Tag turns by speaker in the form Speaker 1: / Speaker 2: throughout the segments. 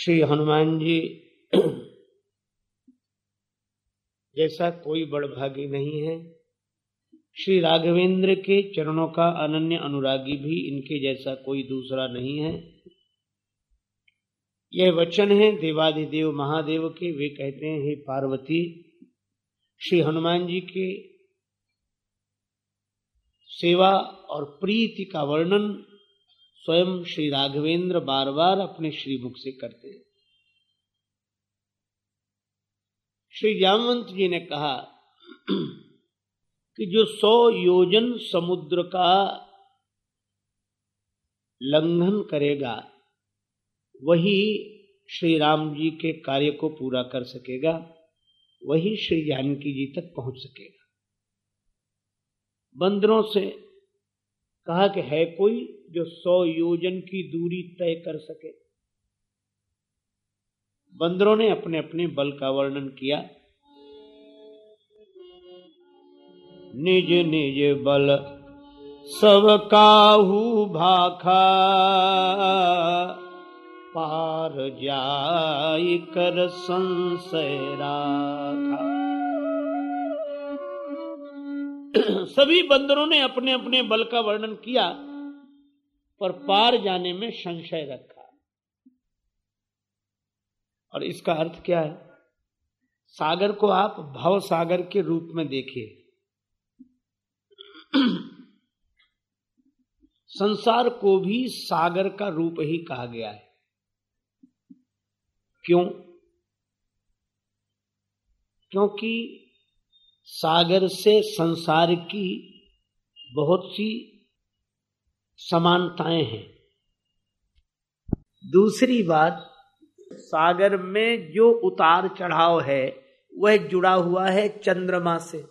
Speaker 1: श्री हनुमान जी, जैसा कोई बड़भागी नहीं है। श्री राघवेंद्र के चरणों का अनन्य अनुरागी भी इनके जैसा कोई दूसरा नहीं है। यह वचन है देवादिदेव महादेव के। वे कहते हैं, हे पार्वती, श्री हनुमान जी के सेवा और प्रीति का वर्णन स्वयं श्री राघवेंद्र बार बार अपने श्रीमुख से करते। श्री जामवंत जी ने कहा कि जो सौ योजन समुद्र का लंघन करेगा, वही श्री राम जी के कार्य को पूरा कर सकेगा, वही श्री जानकी जी तक पहुँच सकेगा। बंदरों से कहा कि है कोई जो सौ योजन की दूरी तय कर सके। बंदरों ने अपने अपने बल का वर्णन किया। निज निज बल सब काहू भाखा, पार जाय कर संशय राखा। सभी बंदरों ने अपने अपने बल का वर्णन किया, पर पार जाने में संशय रखा। और इसका अर्थ क्या है? सागर को आप भव सागर के रूप में देखिए। संसार को भी सागर का रूप ही कहा गया है। क्यों? क्योंकि सागर से संसार की बहुत सी समानताएँ हैं। दूसरी बात, सागर में जो उतार चढ़ाव है, वह जुड़ा हुआ है चंद्रमा से।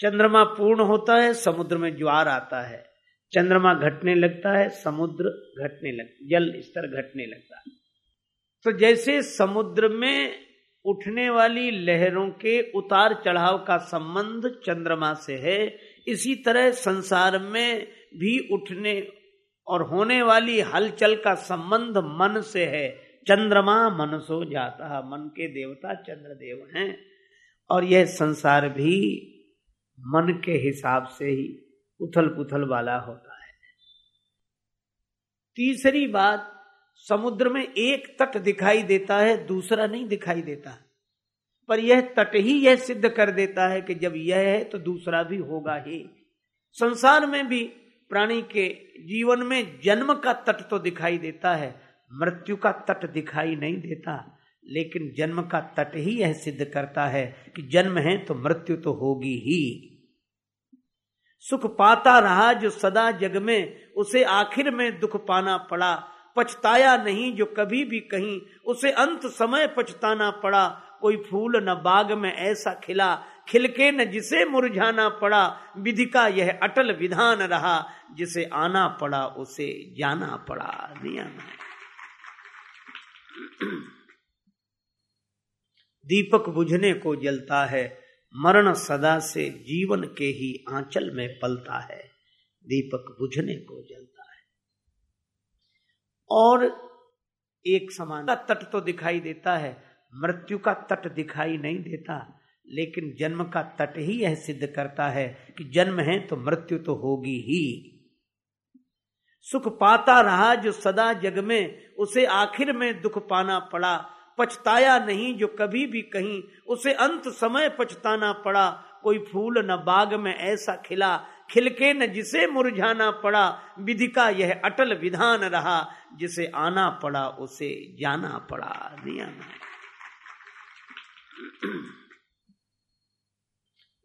Speaker 1: चंद्रमा पूर्ण होता है, समुद्र में ज्वार आता है। चंद्रमा घटने लगता है, समुद्र घटने लग, जल स्तर घटने लगता है। तो जैसे समुद्र में उठने वाली लहरों के उतार चढ़ाव का संबंध चंद्रमा से है। इसी तरह संसार में भी उठने और होने वाली हलचल का संबंध मन से है। चंद्रमा मन सो जाता, मन के देवता चंद्रदेव हैं। और यह संसार भी मन के हिसाब से ही उथल पुथल वाला होता है। तीसरी बात समुद्र में एक तट दिखाई देता है, दूसरा नहीं दिखाई देता। पर यह तट ही यह सिद्ध कर देता है कि जब यह है तो दूसरा भी होगा ही। संसार में भी प्राणी के जीवन में जन्म का तट तो दिखाई देता है, मृत्यु का तट दिखाई नहीं देता, लेकिन जन्म का तट ही यह सिद्ध करता है कि जन्म है तो मृत्यु तो होगी ही। सुख पाता रहा जो सदा जग में, उसे आखिर में दुख पाना पड़ा। पछताया नहीं जो कभी भी कहीं। उसे अंत समय पछताना पड़ा। कोई फूल न बाग में ऐसा खिला। खिलके न जिसे मुरझाना पड़ा। विधि का यह अटल विधान रहा। जिसे आना पड़ा, उसे जाना पड़ा। नियम दीपक बुझने को जलता है। मरण सदा से जीवन के ही आंचल में पलता है। दीपक बुझने को जलता और एक समान तट तो दिखाई देता है, मृत्यु का तट दिखाई नहीं देता, लेकिन जन्म का तट ही यह सिद्ध करता है कि जन्म है तो मृत्यु तो होगी ही। सुख पाता रहा जो सदा जग में, उसे आखिर में दुख पाना पड़ा, पछताया नहीं जो कभी भी कहीं, उसे अंत समय पछताना पड़ा, कोई फूल न बाग में ऐसा खिला खिलके न जिसे मुरझाना पड़ा, विधि का यह अटल विधान रहा, जिसे आना पड़ा, उसे जाना पड़ा। नियम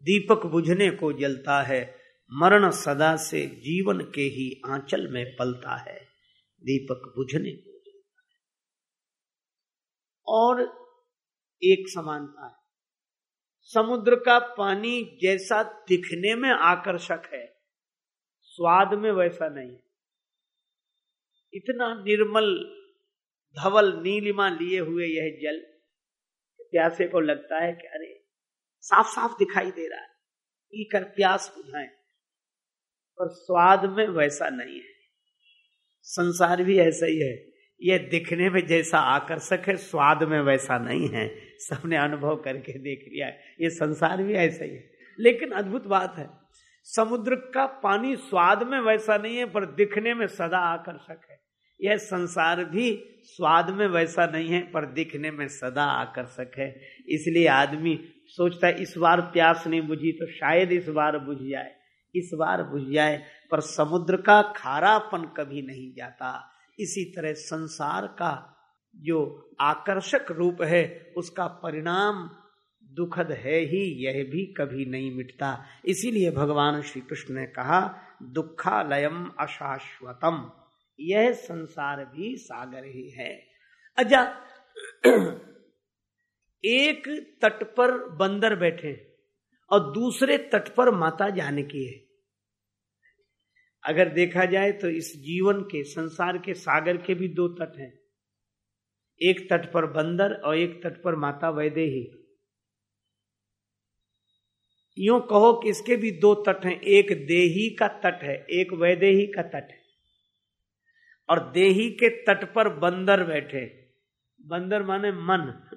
Speaker 1: दीपक बुझने को जलता है, मरण सदा से जीवन के ही आंचल में पलता है। दीपक बुझने को जलता है। और एक समानता है। समुद्र का पानी जैसा दिखने में आकर्षक है। स्वाद में वैसा नहीं। है इतना निर्मल धवल नीलिमा लिए हुए यह जल, प्यासे को लगता है कि अरे साफ़ साफ़ दिखाई दे रहा है। पीकर प्यास बुझाए। पर स्वाद में वैसा नहीं है। संसार भी ऐसा ही है। यह दिखने में जैसा आकर्षक है, स्वाद में वैसा नहीं है। सबने अनुभव करके देख लिया है। ये संसार भी ऐसा ही है। लेकिन अद्भुत बात है, समुद्र का पानी स्वाद में वैसा नहीं है, पर दिखने में सदा आकर्षक है। यह संसार भी स्वाद में वैसा नहीं है, पर दिखने में सदा आकर्षक है। इसलिए आदमी सोचता है, इस बार प्यास नहीं बुझी तो शायद इस बार बुझ जाए। इस बार बुझ जाए, पर समुद्र का खारापन कभी नहीं जाता। इसी तरह संसार का जो आकर्षक रूप है, उसका परिणाम दुखद है ही, यह भी कभी नहीं मिटता। इसीलिए भगवान श्री कृष्ण ने कहा, दुखालयम अशाश्वतम। यह संसार भी सागर ही है। अच्छा एक तट पर बंदर बैठे और दूसरे तट पर माता जानकी है। अगर देखा जाए तो इस जीवन के, संसार के, सागर के भी दो तट हैं। एक तट पर बंदर और एक तट पर माता वैदेही। यूँ कहो कि इसके भी दो तट हैं। एक देही का तट है, एक वैदेही का तट है। और देही के तट पर बंदर बैठे। बंदर माने मन।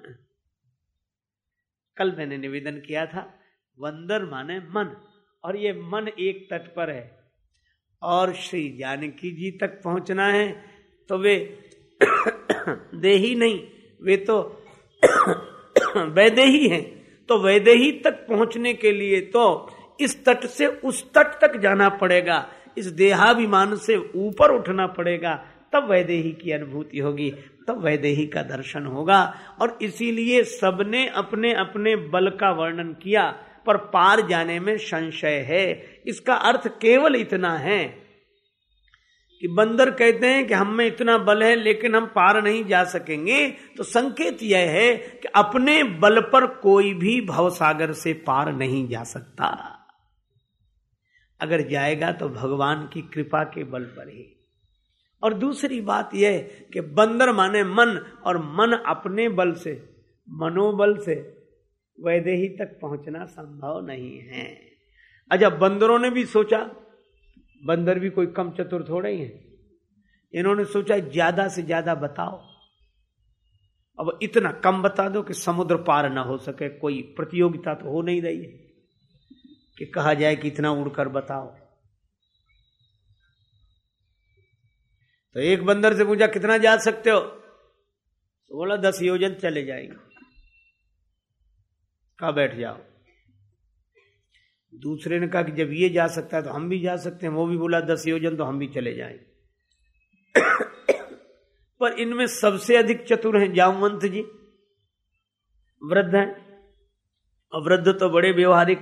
Speaker 1: कल मैंने निवेदन किया था, बंदर माने मन। और ये मन एक तट पर है। और श्री जानकी जी तक पहुँचना है तो वे देही नहीं, वे तो वैदेही हैं तो वैदेही तक पहुँचने के लिए तो इस तट से उस तट तक जाना पड़ेगा, इस देहाभिमान से ऊपर उठना पड़ेगा, तब वैदेही की अनुभूति होगी, तब वैदेही का दर्शन होगा। और इसीलिए सबने अपने अपने बल का वर्णन किया पर पार जाने में संशय है। इसका अर्थ केवल इतना है कि बंदर कहते हैं कि हम में इतना बल है, लेकिन हम पार नहीं जा सकेंगे। तो संकेत यह है कि अपने बल पर कोई भी भवसागर से पार नहीं जा सकता। अगर जाएगा तो भगवान की कृपा के बल पर ही। और दूसरी बात यह कि बंदर माने मन, और मन अपने बल से, मनोबल से वैदेही तक पहुँचना संभव नहीं है। अच्छा बंदरों ने भी सोचा, बंदर भी कोई कम चतुर थोड़े ही है। इन्होंने सोचा, ज़्यादा से ज़्यादा बताओ। अब इतना कम बता दो कि समुद्र पार ना हो सके, कोई प्रतियोगिता तो हो नहीं रही है कि कहा जाए कि इतना उड़कर बताओ। तो एक बंदर से पूछा, कितना जा सकते हो? तो बोला, दस योजन चले जाएँगे। कहा बैठ जाओ। दूसरे ने कहा कि जब ये जा सकता है तो हम भी जा सकते हैं। वो भी बोला, दस योजन तो हम भी चले जाएँगे पर इनमें सबसे अधिक चतुर हैं जामवंत जी। वृद्ध हैं। और वृद्ध तो बड़े व्यवहारिक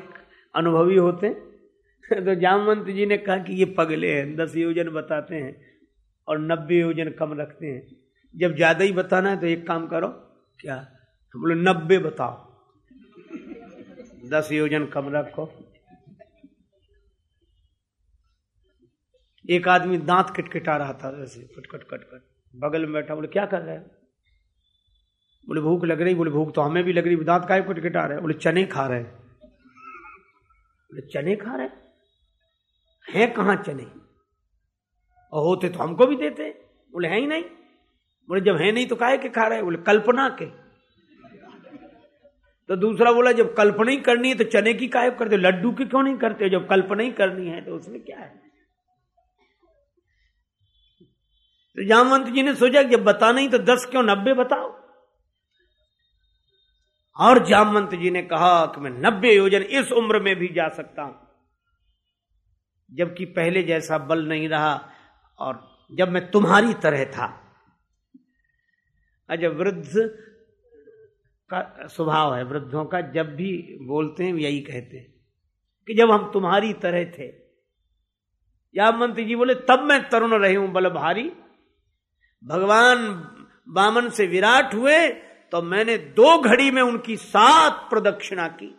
Speaker 1: अनुभवी होते हैं। तो जामवंत जी ने कहा कि ये पगले हैं। दस योजन बताते हैं और नब्बे योजन कम रखते हैं। जब ज़्यादा ही बताना है तो एक काम करो, क्या? तो बोले, नब्बे बताओ। दस योजन कम रखो। एक आदमी दांत किटकिटा रहा था, ऐसे कटकट कटकट बगल में बैठा, बोले, क्या कर रहे हैं? बोले, भूख लग रही। बोले, भूख तो हमें भी लग रही, दांत काय किटकिटा रहे? बोले, चने खा रहे बोले, चने खा रहे हैं कहाँ चने? और होते तो हमको भी देते। बोले, है ही नहीं। बोले, जब है नहीं तो काहे के खा रहे? बोले, कल्पना के। तो दूसरा बोला, जब कल्पना ही करनी है तो चने की काय करते लड्डू की क्यों नहीं करते जब कल्पना ही करनी है तो उसमें क्या है? तो जामवंत जी ने सोचा जब बता नहीं तो दस क्यों नब्बे बताओ। और जामवंत जी ने कहा कि मैं नब्बे योजन इस उम्र में भी जा सकता हूँ। जबकि पहले जैसा बल नहीं रहा और जब मैं तुम्हारी तरह था। अच्छा वृद्ध का स्वभाव है, वृद्धों का जब भी बोलते हैं यही कहते हैं कि जब हम तुम्हारी तरह थे। या मंत्री जी बोले, तब मैं तरुण रही हूँ बल भारी भगवान बामन से विराट हुए तो मैंने दो घड़ी में उनकी सात प्रदक्षिणा की।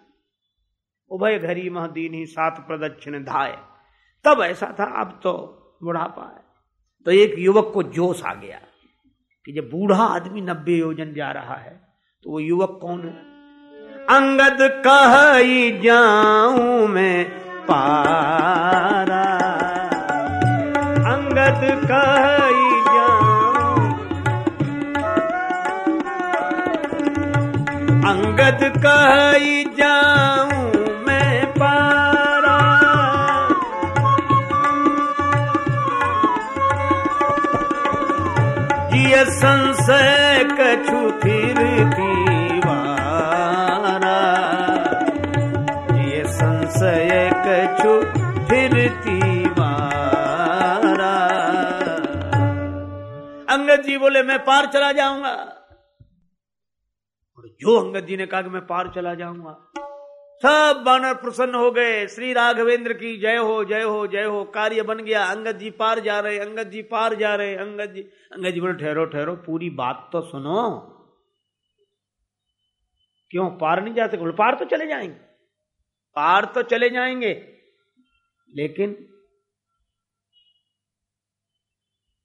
Speaker 1: उभय घड़ी महदीन ही सात प्रदक्षिण धाए। तब ऐसा था, अब तो बुढ़ापा है। तो एक युवक को जोश आ गया कि जब बूढ़ा आदमी नब्बे योजन जा रहा है तो वो युवक कौन है? अंगद कह जाऊँ मैं पारा। अंगद कह जाऊँ। अंगद कह जाऊँ जिय संशय कछु फिर दीवारा जिय संशय कछु फिर दीवारा अंगद जी बोले, मैं पार चला जाऊँगा। और जो अंगद जी ने कहा कि मैं पार चला जाऊँगा सब बानर प्रसन्न हो गए। श्री राघवेंद्र की जय हो जय हो जय हो। कार्य बन गया। अंगद जी पार जा रहे, अंगद जी पार जा रहे। अंगद जी अंगद जी बोले, ठहरो ठहरो, पूरी बात तो सुनो। क्यों, पार नहीं जा सकते पार तो चले जाएँगे। पार तो चले जाएँगे। लेकिन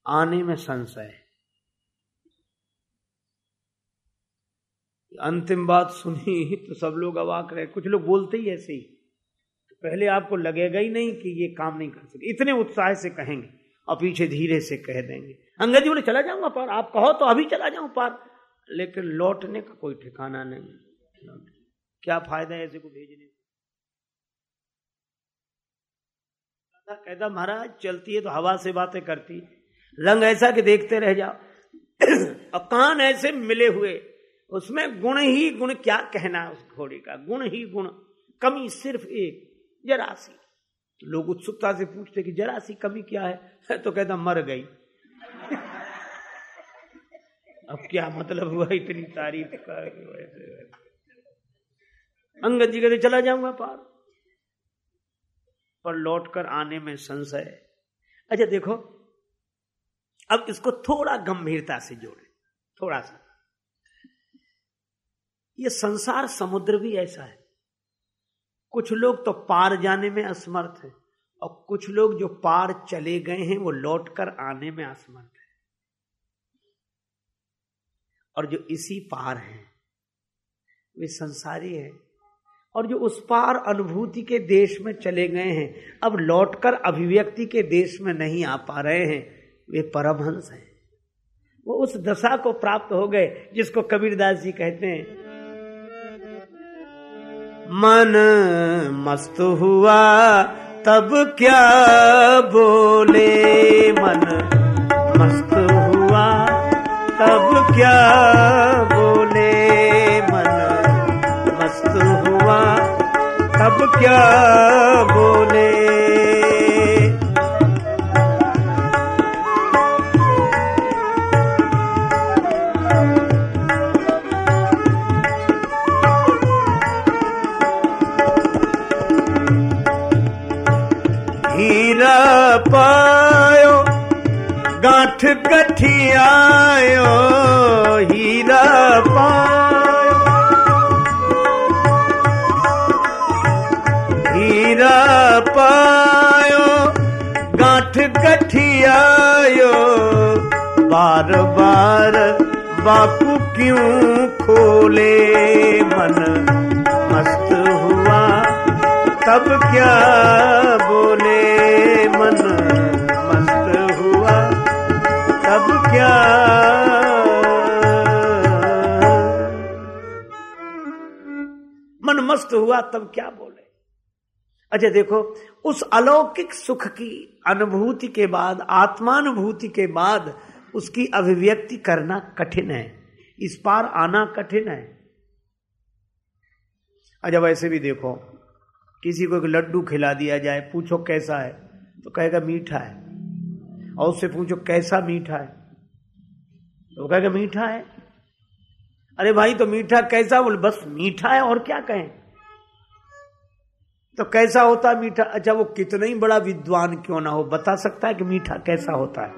Speaker 1: आने में संशय अंतिम बात सुनी तो सब लोग अवाक रहे। कुछ लोग बोलते ही ऐसे ही। तो पहले आपको लगेगा ही नहीं कि ये काम नहीं कर सकते इतने उत्साह से कहेंगे और पीछे धीरे से कह देंगे। अंगद जी बोले, चला जाऊँगा पार। आप कहो तो अभी चला जाऊँ पार। लेकिन लौटने का कोई ठिकाना नहीं। क्या फ़ायदा है ऐसे को भेजने का? कहता, महाराज, चलती है तो हवा से बातें करती रंग ऐसा कि देखते रह जाओ। अब कान ऐसे मिले हुए उसमें गुण ही गुण, क्या कहना उस घोड़े का? गुण ही गुण, कमी सिर्फ़ एक जरा सी तो लोग उत्सुकता से पूछते कि जरा सी कमी क्या है? तो कहता, मर गई। अब क्या मतलब हुआ इतनी तारीफ़ कर अंगद जी कहते, चला जाऊँगा पार। पर लौटकर आने में संशय अच्छा देखो, अब इसको थोड़ा गंभीरता से जोड़े, थोड़ा सा। ये संसार समुद्र भी ऐसा है। कुछ लोग तो पार जाने में असमर्थ है, और कुछ लोग जो पार चले गए हैं, वो लौटकर आने में असमर्थ है। और जो इसी पार हैं, वे संसारी हैं। और जो उस पार अनुभूति के देश में चले गए हैं, अब लौटकर अभिव्यक्ति के देश में नहीं आ पा रहे हैं, वे परमहंस हैं। वो उस दशा को प्राप्त हो गए, जिसको कबीरदास जी कहते हैं मन मस्त हुआ, तब क्या बोले मन? मस्त हुआ, तब क्या बोले मन? मस्त हुआ, तब क्या बोले कठियायो हीरा पायो। हीरा पायो, गांठ कठियायो। बार बार बापू क्यों खोले मन? मस्त हुआ, तब क्या बोले मन? तब क्या? मन मस्त हुआ, तब क्या बोले? अच्छा देखो, उस अलौकिक सुख की अनुभूति के बाद, आत्मानुभूति के बाद, उसकी अभिव्यक्ति करना कठिन है। इस पार आना कठिन है। अच्छा वैसे भी देखो, किसी को एक लड्डू खिला दिया जाए, पूछो कैसा है तो कहेगा मीठा है। और उससे पूछो, कैसा मीठा है? तो कहेगा, मीठा है। अरे भाई तो मीठा कैसा? बोले, बस मीठा है, और क्या कहें? तो कैसा होता मीठा? अच्छा वो कितना ही बड़ा विद्वान क्यों ना हो, बता सकता है कि मीठा कैसा होता है?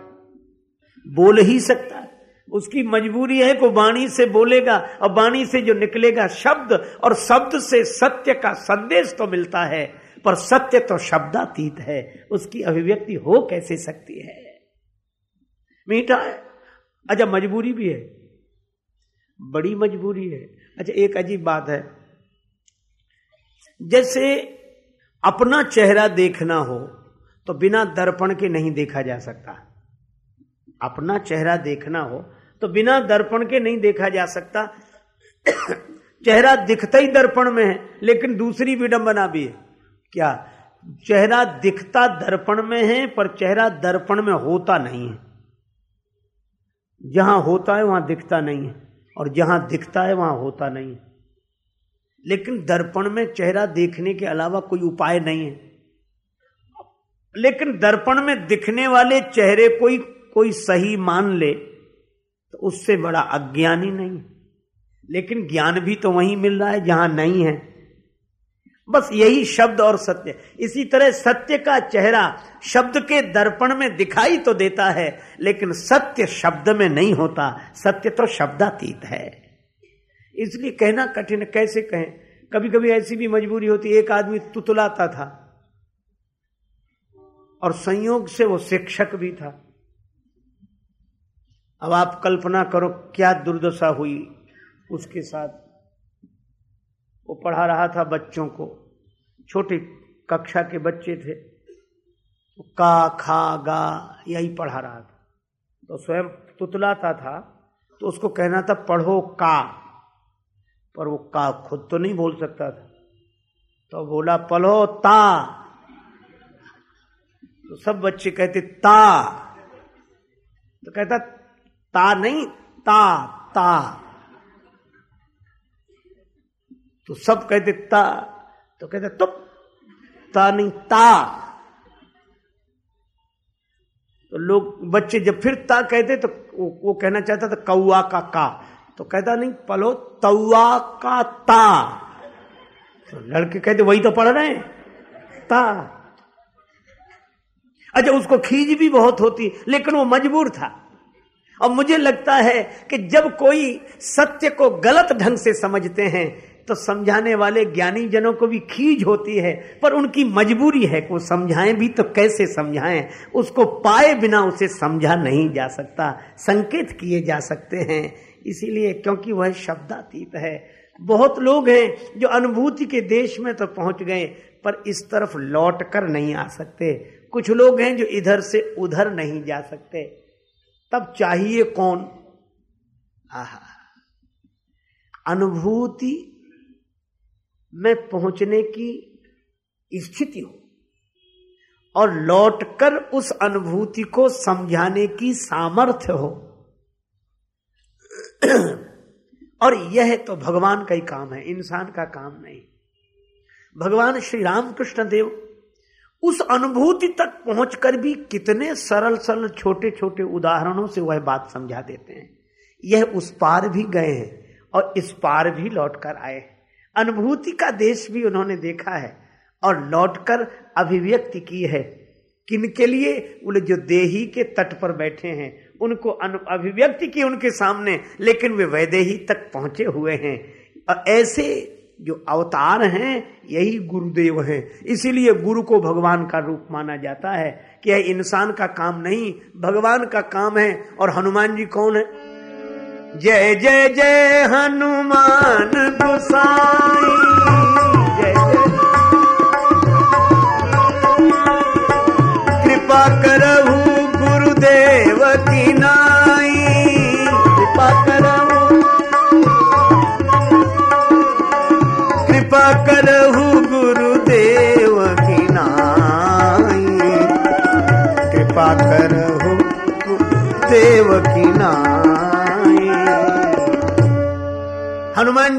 Speaker 1: बोल ही सकता है। उसकी मजबूरी है को वाणी से बोलेगा, और वाणी से जो निकलेगा शब्द, और शब्द से सत्य का संदेश तो मिलता है, पर सत्य तो शब्दातीत है। उसकी अभिव्यक्ति हो कैसे सकती है? मीठा है। अच्छा मजबूरी भी है। बड़ी मजबूरी है। अच्छा एक अजीब बात है। जैसे अपना चेहरा देखना हो तो बिना दर्पण के नहीं देखा जा सकता। अपना चेहरा देखना हो तो बिना दर्पण के नहीं देखा जा सकता। चेहरा दिखता ही दर्पण में है, लेकिन दूसरी विडंबना भी है। क्या? चेहरा दिखता दर्पण में है, पर चेहरा दर्पण में होता नहीं है। जहाँ होता है वहाँ दिखता नहीं है, और जहाँ दिखता है वहाँ होता नहीं है। लेकिन दर्पण में चेहरा देखने के अलावा कोई उपाय नहीं है। लेकिन दर्पण में दिखने वाले चेहरे कोई कोई सही मान ले तो उससे बड़ा अज्ञानी नहीं। लेकिन ज्ञान भी तो वहीं मिल रहा है, जहाँ नहीं है। बस यही शब्द और सत्य। इसी तरह सत्य का चेहरा शब्द के दर्पण में दिखाई तो देता है, लेकिन सत्य शब्द में नहीं होता। सत्य तो शब्दातीत है। इसलिए कहना कठिन कैसे कहें? कभी कभी ऐसी भी मजबूरी होती एक आदमी तुतलाता था और संयोग से वो शिक्षक भी था। अब आप कल्पना करो, क्या दुर्दशा हुई उसके साथ। वो पढ़ा रहा था बच्चों को। छोटे कक्षा के बच्चे थे तो का, खा, गा, यही पढ़ा रहा था। तो स्वयं तुतलाता था तो उसको कहना था, पढ़ो का। पर वो का खुद तो नहीं बोल सकता था। तो बोला, पढ़ो ता। तो सब बच्चे कहते, ता। तो कहता, ता नहीं, ता ता। तो सब कहते, ता। तो कहते तो ता नहीं ता। तो लोग बच्चे जब फिर ता कहते तो वो, वो कहना चाहता था कौआ का का। तो कहता नहीं पलो तौआ का ता। तो लड़के कहते वही तो पढ़ रहे हैं ता। अच्छा उसको खींच भी बहुत होती लेकिन वो मजबूर था। और मुझे लगता है कि जब कोई सत्य को गलत ढंग से समझते हैं तो समझाने वाले ज्ञानी जनों को भी खींच होती है, पर उनकी मजबूरी है कि समझाएँ भी तो कैसे समझाएँ? उसको पाए बिना उसे समझा नहीं जा सकता, संकेत किए जा सकते हैं। इसीलिए क्योंकि वह शब्दातीत है। बहुत लोग हैं जो अनुभूति के देश में तो पहुँच गए, पर इस तरफ़ लौट कर नहीं आ सकते। कुछ लोग हैं जो इधर से उधर नहीं जा सकते। तब चाहिए कौन? आहा। अनुभूति में पहुँचने की स्थिति हो और लौटकर उस अनुभूति को समझाने की सामर्थ्य हो। और यह तो भगवान का ही काम है, इंसान का काम नहीं। भगवान श्री रामकृष्ण देव उस अनुभूति तक पहुंचकर भी कितने सरल सरल छोटे छोटे उदाहरणों से वह बात समझा देते हैं। यह उस पार भी गए हैं और इस पार भी लौटकर आए हैं। अनुभूति का देश भी उन्होंने देखा है और लौटकर अभिव्यक्ति की है। किनके लिए? बोले, जो देही के तट पर बैठे हैं, उनको अभिव्यक्ति की उनके सामने, लेकिन वे वैदेही तक पहुँचे हुए हैं। और ऐसे जो अवतार हैं, यही गुरुदेव हैं। इसीलिए गुरु को भगवान का रूप माना जाता है कि यह इंसान का काम नहीं, भगवान का काम है, और हनुमान जी कौन है? जय जय जय हनुमान गोसाई।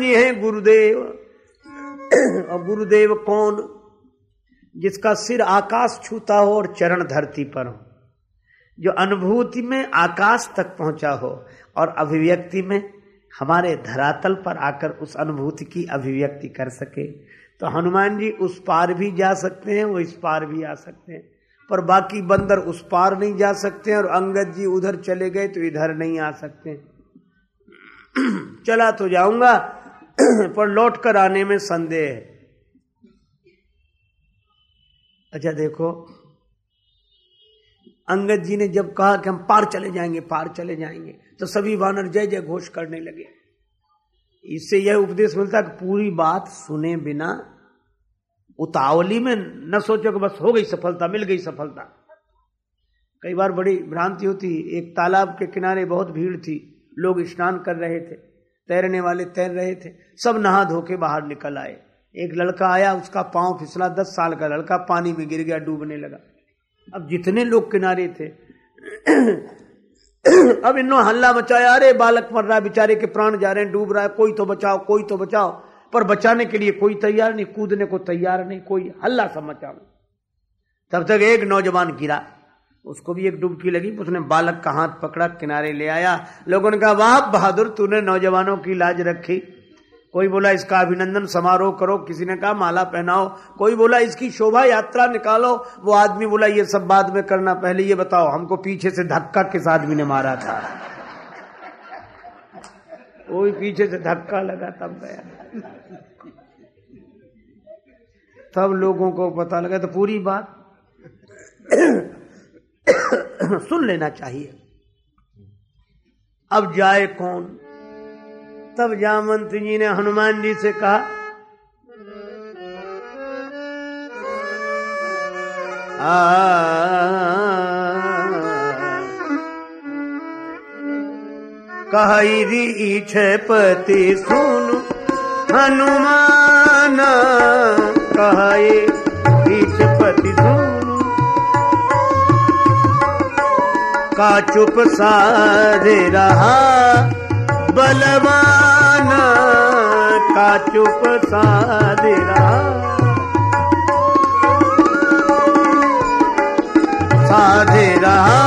Speaker 1: जी हैं गुरुदेव। और गुरुदेव कौन? जिसका सिर आकाश छूता हो और चरण धरती पर हो। जो अनुभूति में आकाश तक पहुँचा हो और अभिव्यक्ति में हमारे धरातल पर आकर उस अनुभूति की अभिव्यक्ति कर सके। तो हनुमान जी उस पार भी जा सकते हैं, वो इस पार भी आ सकते हैं। पर बाकी बंदर उस पार नहीं जा सकते और अंगद जी उधर चले गए तो इधर नहीं आ सकते चला तो जाऊँगा पर लौट कर आने में संदेह है। अच्छा देखो। अंगद जी ने जब कहा कि हम पार चले जाएँगे, पार चले जाएँगे तो सभी वानर जय जय घोष करने लगे। इससे यह उपदेश मिलता कि पूरी बात सुने बिना उतावली में न सोचो कि बस हो गई सफलता, मिल गई सफलता। कई बार बड़ी भ्रांति होती, एक तालाब के किनारे बहुत भीड़ थी, लोग स्नान कर रहे थे। तैरने वाले तैर रहे थे। सब नहा धो के बाहर निकल आए। एक लड़का आया, उसका पाँव फिसला। दस साल का लड़का पानी में गिर गया, डूबने लगा। अब जितने लोग किनारे थे, अब इन्होंने हल्ला मचाया। अरे, बालक मर रहा है, बेचारे के प्राण जा रहे हैं, डूब रहा है। कोई तो बचाओ, कोई तो बचाओ। पर बचाने के लिए कोई तैयार नहीं, कूदने को तैयार नहीं, कोई हल्ला सा मचा। तब तक एक नौजवान गिरा। उसको भी एक डुबकी लगी, उसने बालक का हाथ पकड़ा, किनारे ले आया। लोगों ने कहा, वाह, बहादुर, तूने नौजवानों की लाज रखी। कोई बोला, इसका अभिनंदन, समारोह करो। किसी ने कहा, माला पहनाओ। कोई बोला, इसकी शोभा यात्रा निकालो। वो आदमी बोला, ये सब बाद में करना, पहले ये बताओ, हमको पीछे से धक्का किस आदमी ने मारा था? वो भी पीछे से धक्का लगा तब गया। तब लोगों को पता लगा तो पूरी बात सुन लेना चाहिए। अब जाए कौन? तब जामंत जी ने हनुमान जी से कहा कही रीछ पति सुन, हनुमान कहे रीछ पति सुन। का चुप सारे रहा। बलवान का चुप साधरा साधे रहा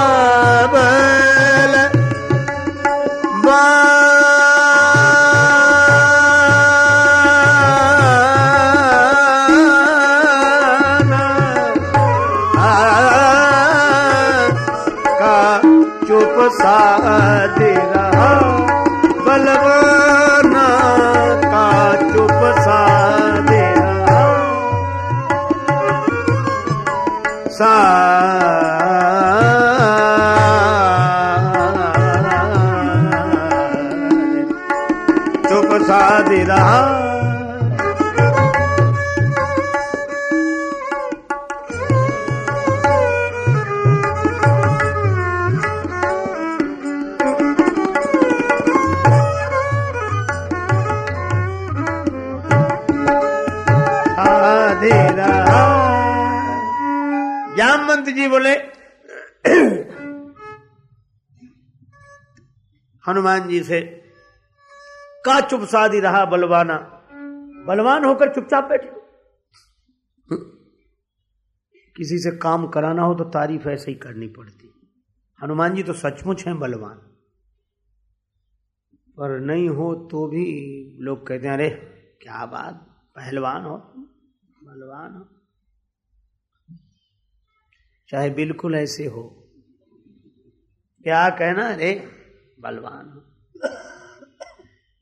Speaker 1: हनुमान जी से, का चुप साधी रहा बलवाना? बलवान होकर चुपचाप बैठे किसी से काम कराना हो तो तारीफ़ ऐसे ही करनी पड़ती। हनुमान जी तो सचमुच हैं बलवान। पर नहीं हो तो भी लोग कहते हैं, अरे, क्या बात, पहलवान हो बलवान हो। चाहे बिल्कुल ऐसे हो। क्या कहना रे? बलवान हो।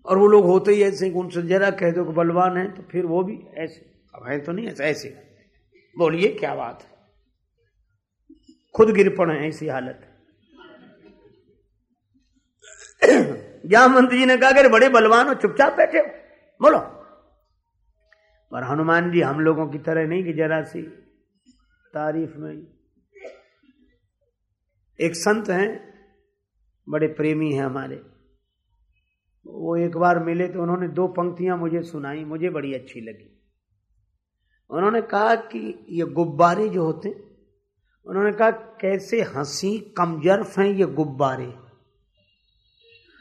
Speaker 1: और वो लोग होते ही ऐसे उनसे जरा कह दो बलवान है तो फिर वो भी ऐसे। अब है तो नहीं, ऐसे ऐसे बोलिए, क्या बात है? खुद गिर पड़े ऐसी हालत। जामवंत जी ने कहा कि बड़े बलवान हो, चुपचाप बैठे हो। बोलो। पर हनुमान जी हम लोगों की तरह नहीं कि जरा सी तारीफ़ में एक संत हैं बड़े प्रेमी हैं हमारे। वो एक बार मिले तो उन्होंने दो पंक्तियाँ मुझे सुनाई, मुझे बड़ी अच्छी लगी। उन्होंने कहा कि ये गुब्बारे जो होते हैं उन्होंने कहा, कैसे हँसी कमजर्फ हैं ये गुब्बारे।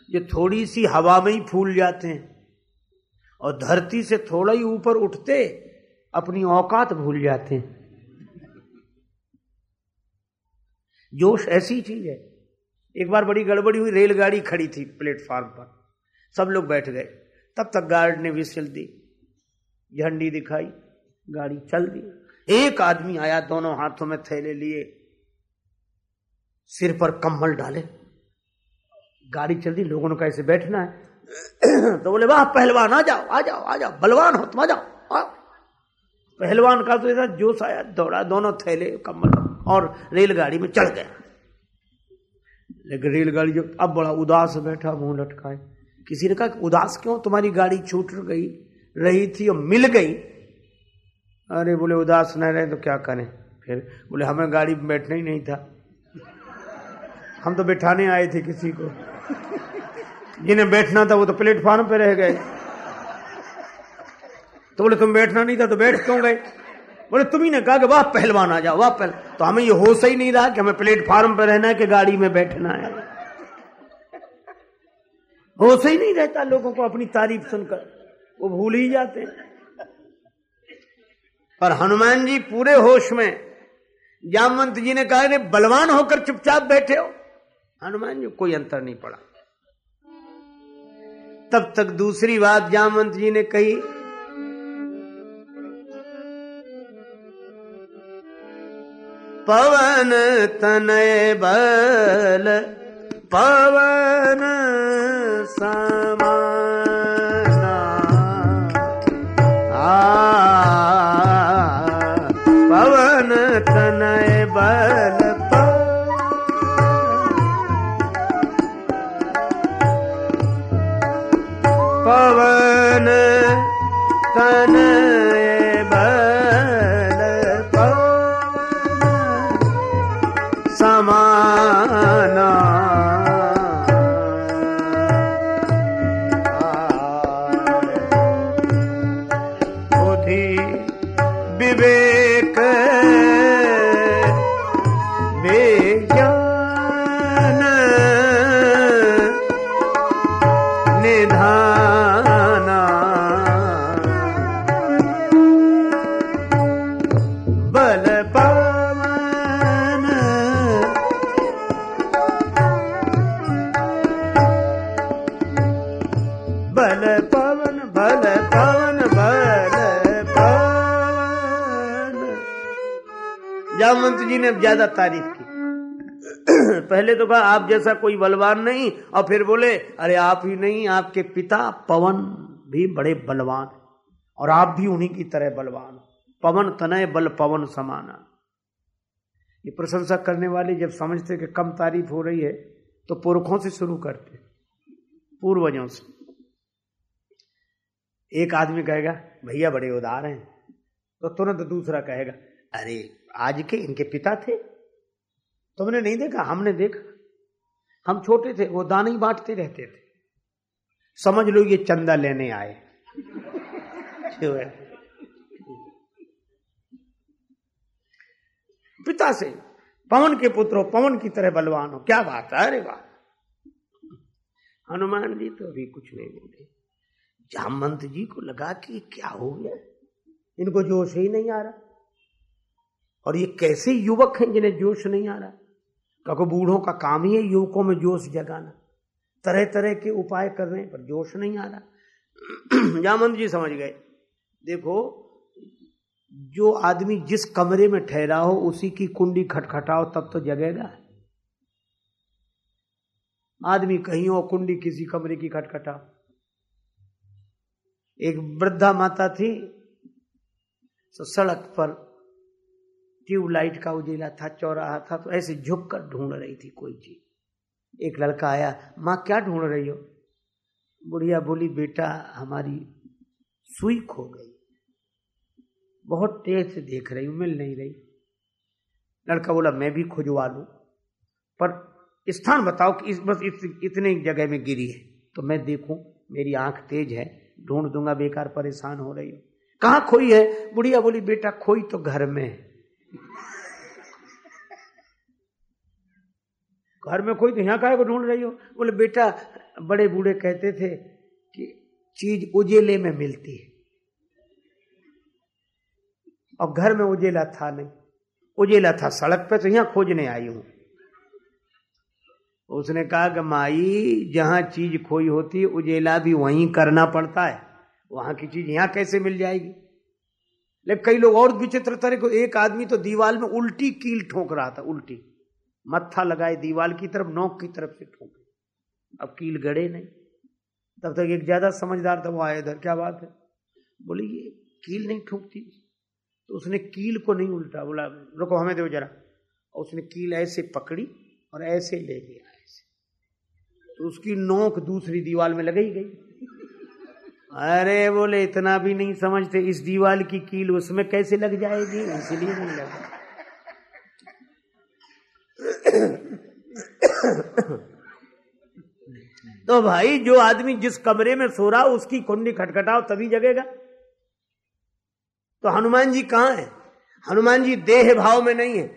Speaker 1: जो थोड़ी सी हवा में ही फूल जाते हैं और धरती से थोड़ा ही ऊपर उठते अपनी औकात भूल जाते हैं। जोश ऐसी चीज़ है। एक बार बड़ी गड़बड़ी हुई, रेलगाड़ी खड़ी थी प्लेटफॉर्म पर। सब लोग बैठ गए। तब तक गार्ड ने विसल दी, झंडी दिखाई, गाड़ी चल दी। एक आदमी आया, दोनों हाथों में थैले लिए, सिर पर कम्बल डाले। गाड़ी चल दी, लोगों ने कैसे बैठना है। तो बोले, वाह, पहलवान, आ जाओ आ जाओ आ जाओ, बलवान हो तुम, आ जाओ। पहलवान का तो ऐसा जोश आया, दौड़ा, दोनों थैले कम्बल और रेलगाड़ी में चढ़ गया लेकिन रेलगाड़ी जब अब बड़ा उदास बैठा, मुँह लटकाए। किसी ने कहा उदास क्यों? तुम्हारी गाड़ी छूट गई, रही थी और मिल गई। अरे बोले, उदास न रहे तो क्या करें? फिर बोले, हमें गाड़ी में बैठना ही नहीं था। हम तो बैठाने आए थे किसी को। जिन्हें बैठना था वो तो प्लेटफॉर्म पे रह गए। तो बोले, तुम बैठना नहीं था तो बैठ क्यों गए? बोले, तुम ही ने कहा कि वाह पहलवान आ जाओ, वाह पहल तो हमें ये होश ही नहीं रहा कि हमें प्लेटफॉर्म पर रहना है कि गाड़ी में बैठना है। होश ही नहीं रहता लोगों को अपनी तारीफ़ सुनकर। वो भूल ही जाते हैं। पर हनुमान जी पूरे होश में जामवंत जी ने कहा बलवान होकर चुपचाप बैठे हो। हनुमान जी, कोई अंतर नहीं पड़ा। तब तक दूसरी बात जामवंत जी ने कही पवन तनय बल पवन समा ने ज़्यादा तारीफ़ की। पहले तो कहा, आप जैसा कोई बलवान नहीं। और फिर बोले, अरे आप ही नहीं, आपके पिता पवन भी बड़े बलवान और आप भी उन्हीं की तरह बलवान पवन तनय बल, पवन समाना। ये प्रशंसा करने वाले जब समझते कि कम तारीफ़ हो रही है तो पुरखों से शुरू करते पूर्वजों से। एक आदमी कहेगा, भैया बड़े उदार हैं। तो तुरंत दूसरा कहेगा, अरे आज के इनके पिता थे? तुमने नहीं देखा? हमने देखा। हम छोटे थे, वो दाने ही बांटते रहते थे। समझ लो ये चंदा लेने आए। पिता से, पवन के पुत्र पवन की तरह बलवान हो। क्या बात है? अरे वाह। हनुमान जी तो अभी कुछ नहीं बोले। जामवंत जी को लगा कि क्या हो गया? इनको जोश ही नहीं आ रहा। और ये कैसे युवक हैं जिन्हें जोश नहीं आ रहा? क्योंकि बूढ़ों का काम ही है युवकों में जोश जगाना। तरह तरह के उपाय कर रहे हैं, पर जोश नहीं आ रहा। जामंत जी समझ गए। देखो, जो आदमी जिस कमरे में ठहरा हो, उसी की कुंडी खटखटाओ, तब तो जगेगा। आदमी कहीं हो कुंडी किसी कमरे की खटखटाओ। एक वृद्धा माता थी तो सड़क पर ट्यूबलाइट का उजेला था, चौराहा था तो ऐसे झुक कर ढूंढ रही थी कोई चीज़। एक लड़का आया, माँ, क्या ढूंढ रही हो? बुढ़िया बोली, बेटा, हमारी सुई खो गई। बहुत तेज से देख रही हूँ, मिल नहीं रही। लड़का बोला, मैं भी खुजवा लू पर स्थान बताओ कि इस, बस इस, इतने जगह में गिरी है। तो मैं देखूँ, मेरी आँख तेज है, ढूंढ दूँगा, बेकार परेशान हो रही हूँ। कहा खोई है? बुढ़िया बोली, बेटा, खोई तो घर में है। घर में कोई तो यहाँ का को ढूंढ रही हो? बोले, बेटा, बड़े बूढ़े कहते थे कि चीज़ उजेले में मिलती है। और घर में उजेला था नहीं। उजेला था सड़क पे तो यहाँ खोजने आई हूँ। उसने कहा कि, माई, जहाँ चीज़ खोई होती, उजेला भी वहीं करना पड़ता है। वहाँ की चीज़ यहाँ कैसे मिल जाएगी? लेकिन कई लोग और विचित्र तरह को, एक आदमी तो दीवार में उल्टी कील ठोक रहा था, उल्टी। मत्था लगाए दीवार की तरफ़, नोक की तरफ़ से ठोके। अब कील गड़े नहीं। तब तक एक ज़्यादा समझदार था, वो आया इधर, क्या बात है? बोले, ये कील नहीं ठोकती। तो उसने कील को नहीं उल्टा, बोला, रुको, हमें दो जरा। और उसने कील ऐसे पकड़ी और ऐसे ले गया ऐसे। तो उसकी नोक दूसरी दीवार में लगाई गई। अरे बोले, इतना भी नहीं समझते, इस दीवार की कील उसमें कैसे लग जाएगी? इसलिए नहीं लगा। तो भाई, जो आदमी जिस कमरे में सो रहा, उसकी कुंडी खटखटाओ, तभी जगेगा। तो हनुमान जी कहाँ है? हनुमान जी देह भाव में नहीं है।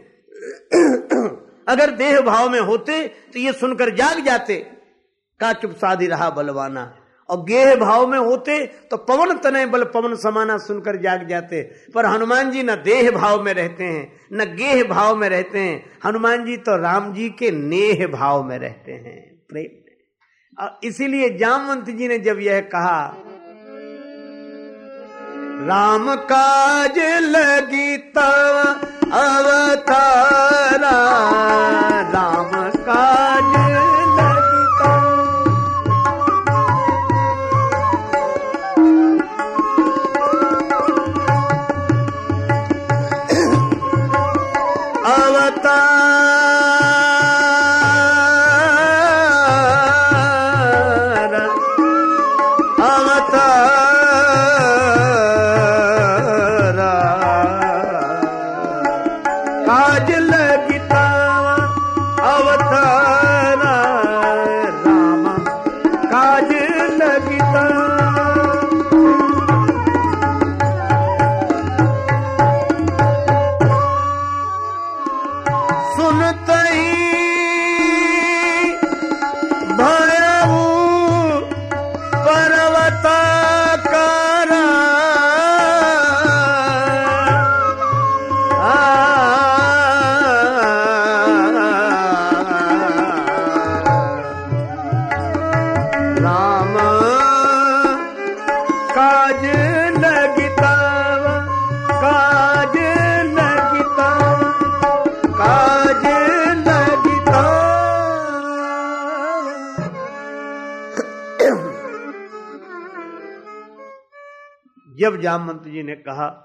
Speaker 1: अगर देह भाव में होते तो ये सुनकर जाग जाते। का चुप साधी रहा बलवाना? और गेह भाव में होते तो पवन तनय बल पवन समाना सुनकर जाग जाते। पर हनुमान जी न देह भाव में रहते हैं, न गेह भाव में रहते हैं। हनुमान जी तो राम जी के नेह भाव में रहते हैं। प्रेम में। इसीलिए जामवंत जी ने जब यह कहा, राम काज लगी तव अवतारा, राम जब जामवंत जी ने कहा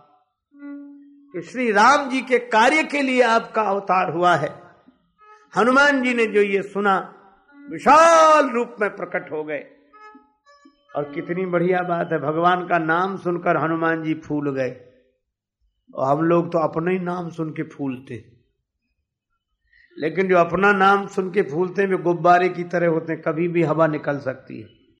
Speaker 1: कि श्री राम जी के कार्य के लिए आपका अवतार हुआ है, हनुमान जी ने जो ये सुना, विशाल रूप में प्रकट हो गए। और कितनी बढ़िया बात है, भगवान का नाम सुनकर हनुमान जी फूल गए। और हम लोग तो अपना ही नाम सुन के फूलते। लेकिन जो अपना नाम सुन के फूलते हैं, वे गुब्बारे की तरह होते हैं, कभी भी हवा निकल सकती है।